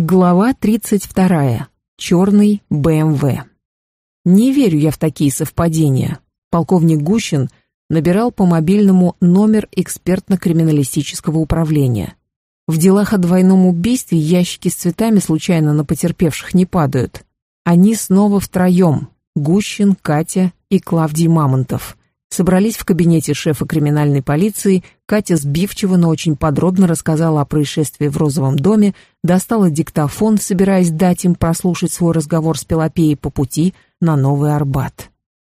Глава 32. Черный БМВ. Не верю я в такие совпадения. Полковник Гущин набирал по мобильному номер экспертно-криминалистического управления. В делах о двойном убийстве ящики с цветами случайно на потерпевших не падают. Они снова втроем – Гущин, Катя и Клавдий Мамонтов собрались в кабинете шефа криминальной полиции, Катя сбивчиво, но очень подробно рассказала о происшествии в Розовом доме, достала диктофон, собираясь дать им прослушать свой разговор с Пелопеей по пути на Новый Арбат.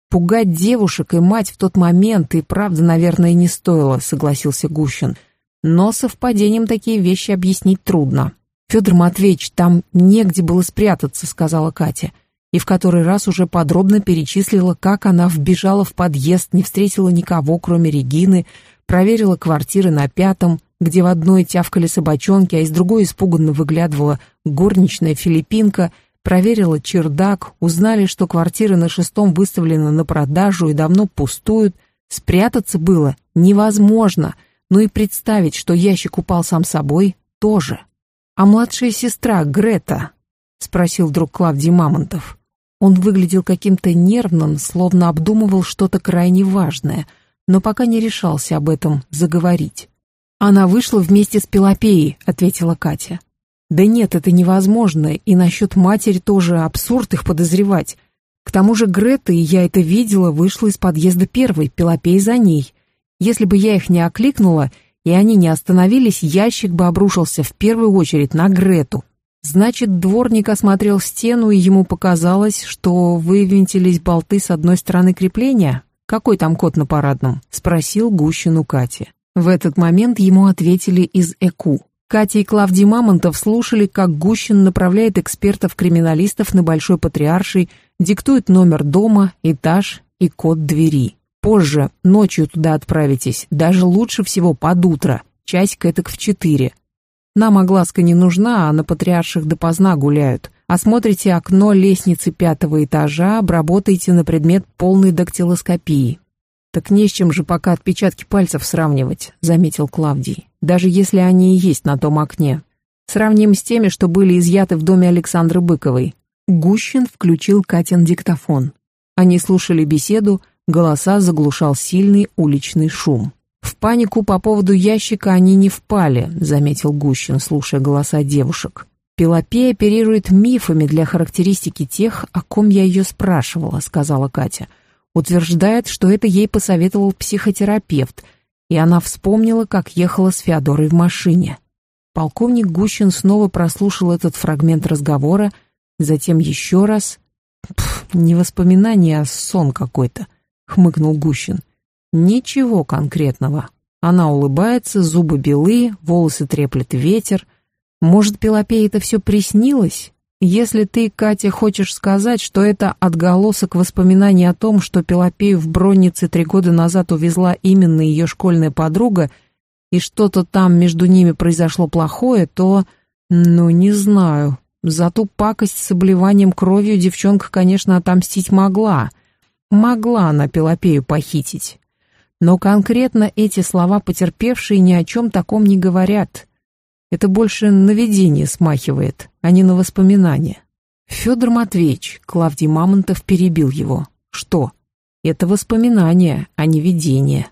«Пугать девушек и мать в тот момент и правда, наверное, не стоило», — согласился Гущин. «Но совпадением такие вещи объяснить трудно». «Федор Матвеевич, там негде было спрятаться», — сказала Катя и в который раз уже подробно перечислила, как она вбежала в подъезд, не встретила никого, кроме Регины, проверила квартиры на пятом, где в одной тявкали собачонки, а из другой испуганно выглядывала горничная филиппинка, проверила чердак, узнали, что квартиры на шестом выставлены на продажу и давно пустуют. Спрятаться было невозможно, но и представить, что ящик упал сам собой, тоже. А младшая сестра Грета, — спросил вдруг Клавдий Мамонтов. Он выглядел каким-то нервным, словно обдумывал что-то крайне важное, но пока не решался об этом заговорить. «Она вышла вместе с Пелопеей», — ответила Катя. «Да нет, это невозможно, и насчет матери тоже абсурд их подозревать. К тому же Грета, и я это видела, вышла из подъезда первой, Пелопей за ней. Если бы я их не окликнула, и они не остановились, ящик бы обрушился в первую очередь на Грету. Значит, дворник осмотрел стену, и ему показалось, что вывинтились болты с одной стороны крепления? Какой там код на парадном? Спросил Гущину Кате. В этот момент ему ответили из ЭКУ. Катя и Клавдий Мамонтов слушали, как Гущин направляет экспертов-криминалистов на Большой Патриарший, диктует номер дома, этаж и код двери. Позже, ночью туда отправитесь, даже лучше всего под утро, часик этак в четыре. Нам огласка не нужна, а на патриарших допоздна гуляют. Осмотрите окно лестницы пятого этажа, обработайте на предмет полной дактилоскопии. «Так не с чем же пока отпечатки пальцев сравнивать», — заметил Клавдий, «даже если они и есть на том окне. Сравним с теми, что были изъяты в доме Александры Быковой». Гущин включил Катин диктофон. Они слушали беседу, голоса заглушал сильный уличный шум. «В панику по поводу ящика они не впали», — заметил Гущин, слушая голоса девушек. «Пелопея оперирует мифами для характеристики тех, о ком я ее спрашивала», — сказала Катя. «Утверждает, что это ей посоветовал психотерапевт, и она вспомнила, как ехала с Феодорой в машине». Полковник Гущин снова прослушал этот фрагмент разговора, затем еще раз. «Пф, не воспоминание, а сон какой-то», — хмыкнул Гущин. Ничего конкретного. Она улыбается, зубы белые, волосы треплет ветер. Может, Пелопее это все приснилось? Если ты, Катя, хочешь сказать, что это отголосок воспоминаний о том, что Пелопею в Броннице три года назад увезла именно ее школьная подруга, и что-то там между ними произошло плохое, то... ну, не знаю. За ту пакость с обливанием кровью девчонка, конечно, отомстить могла. Могла она Пелопею похитить. Но конкретно эти слова потерпевшие ни о чем таком не говорят. Это больше на видение смахивает, а не на воспоминания. Федор Матвеевич, Клавдий Мамонтов перебил его. Что? Это воспоминания, а не видение.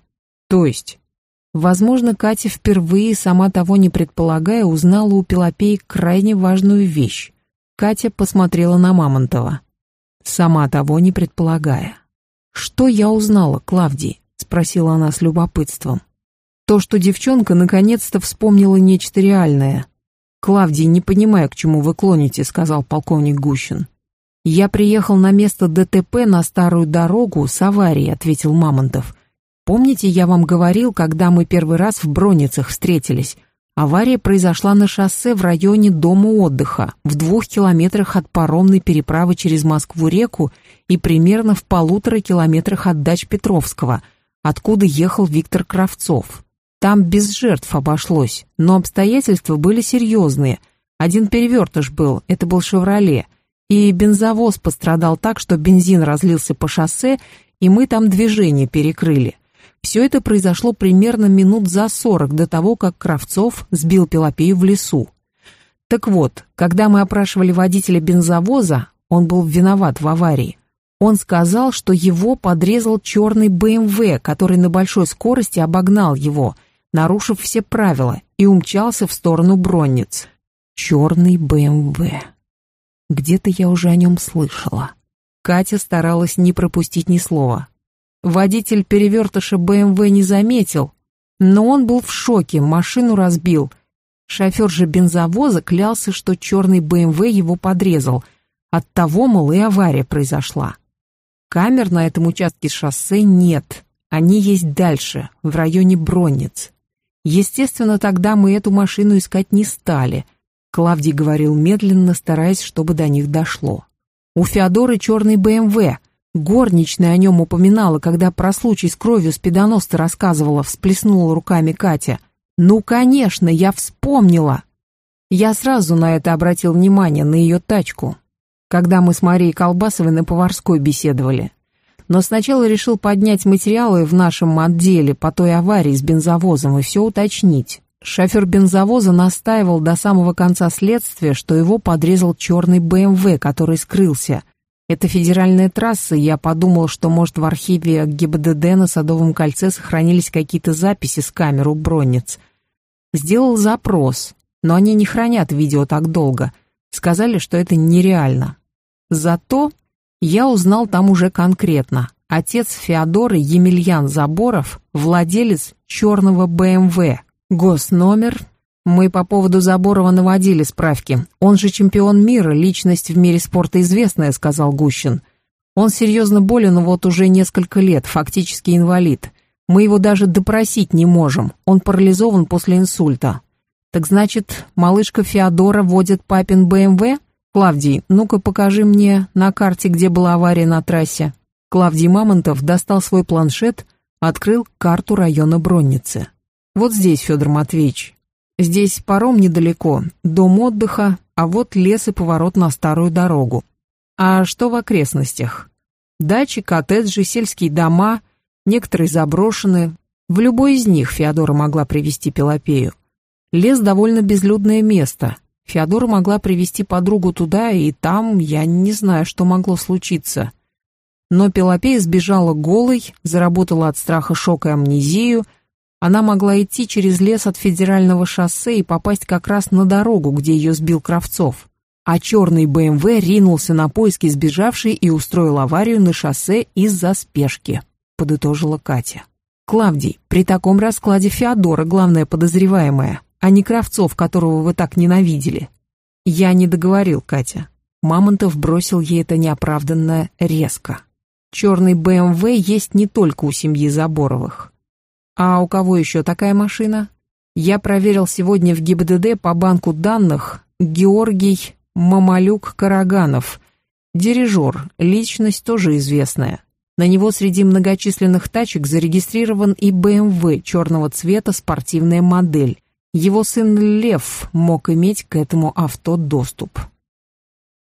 То есть? Возможно, Катя впервые, сама того не предполагая, узнала у Пелопеи крайне важную вещь. Катя посмотрела на Мамонтова. Сама того не предполагая. Что я узнала, Клавдий? — спросила она с любопытством. То, что девчонка наконец-то вспомнила нечто реальное. «Клавдий, не понимаю, к чему вы клоните», — сказал полковник Гущин. «Я приехал на место ДТП на старую дорогу с аварией», — ответил Мамонтов. «Помните, я вам говорил, когда мы первый раз в Броницах встретились? Авария произошла на шоссе в районе Дома отдыха, в двух километрах от паромной переправы через Москву-реку и примерно в полутора километрах от дач Петровского — откуда ехал Виктор Кравцов. Там без жертв обошлось, но обстоятельства были серьезные. Один перевертыш был, это был «Шевроле», и бензовоз пострадал так, что бензин разлился по шоссе, и мы там движение перекрыли. Все это произошло примерно минут за сорок до того, как Кравцов сбил Пелопею в лесу. Так вот, когда мы опрашивали водителя бензовоза, он был виноват в аварии. Он сказал, что его подрезал черный БМВ, который на большой скорости обогнал его, нарушив все правила, и умчался в сторону Бронниц. Черный БМВ. Где-то я уже о нем слышала. Катя старалась не пропустить ни слова. Водитель перевертыша БМВ не заметил, но он был в шоке, машину разбил. Шофер же бензовоза клялся, что черный БМВ его подрезал. От того, мол, и авария произошла. Камер на этом участке шоссе нет. Они есть дальше, в районе Бронниц. Естественно, тогда мы эту машину искать не стали. Клавдий говорил медленно, стараясь, чтобы до них дошло. У Феодоры черный БМВ. Горничная о нем упоминала, когда про случай с кровью спидоноста рассказывала, всплеснула руками Катя. «Ну, конечно, я вспомнила!» Я сразу на это обратил внимание, на ее тачку когда мы с Марией Колбасовой на поварской беседовали. Но сначала решил поднять материалы в нашем отделе по той аварии с бензовозом и все уточнить. Шофер бензовоза настаивал до самого конца следствия, что его подрезал черный БМВ, который скрылся. Это федеральная трасса, я подумал, что, может, в архиве ГИБДД на Садовом кольце сохранились какие-то записи с камер у Бронниц. Сделал запрос, но они не хранят видео так долго — Сказали, что это нереально. Зато я узнал там уже конкретно. Отец Феодоры Емельян Заборов, владелец черного БМВ. Госномер. Мы по поводу Заборова наводили справки. Он же чемпион мира, личность в мире спорта известная, сказал Гущин. Он серьезно болен вот уже несколько лет, фактически инвалид. Мы его даже допросить не можем. Он парализован после инсульта. Так значит, малышка Феодора водит папин БМВ? Клавдий, ну-ка покажи мне на карте, где была авария на трассе. Клавдий Мамонтов достал свой планшет, открыл карту района Бронницы. Вот здесь, Федор Матвеевич. Здесь паром недалеко, дом отдыха, а вот лес и поворот на старую дорогу. А что в окрестностях? Дачи, коттеджи, сельские дома, некоторые заброшены. В любой из них Феодора могла привести Пелопею. Лес довольно безлюдное место. Феодора могла привести подругу туда, и там я не знаю, что могло случиться. Но Пелопея сбежала голой, заработала от страха шок и амнезию. Она могла идти через лес от федерального шоссе и попасть как раз на дорогу, где ее сбил Кравцов. А черный БМВ ринулся на поиски сбежавшей и устроил аварию на шоссе из-за спешки, подытожила Катя. Клавдий, при таком раскладе Феодора главная подозреваемая а не Кравцов, которого вы так ненавидели. Я не договорил, Катя. Мамонтов бросил ей это неоправданно резко. Черный БМВ есть не только у семьи Заборовых. А у кого еще такая машина? Я проверил сегодня в ГИБДД по банку данных Георгий Мамалюк-Караганов. Дирижер, личность тоже известная. На него среди многочисленных тачек зарегистрирован и БМВ черного цвета спортивная модель. Его сын Лев мог иметь к этому авто доступ.